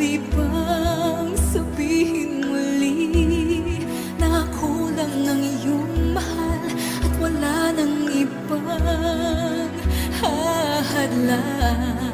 Pwede muli Na ako lang mahal At wala nang ibang hahadlan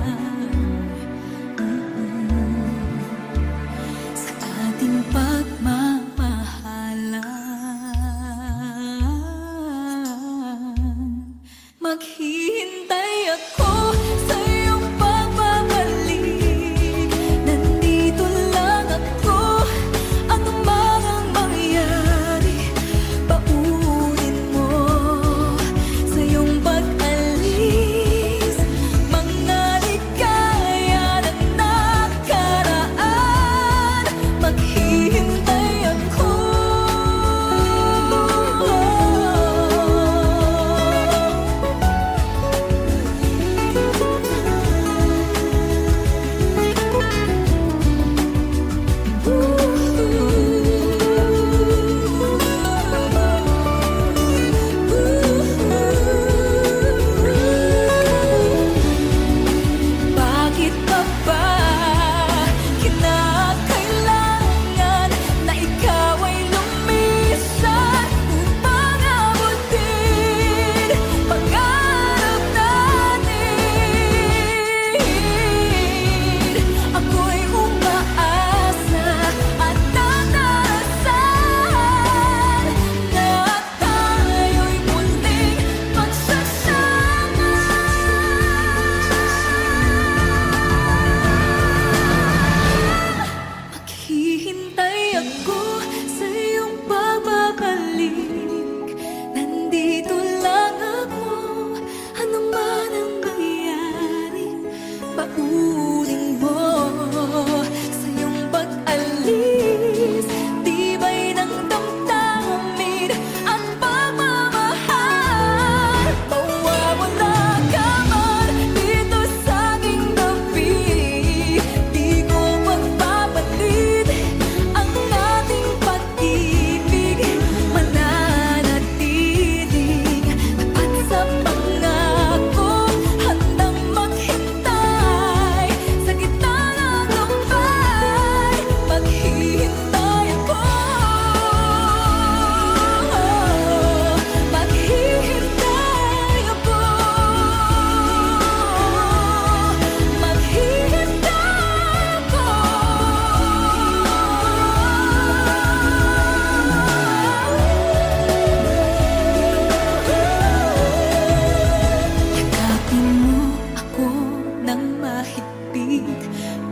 hintai aku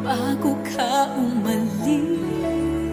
bago ka umalis.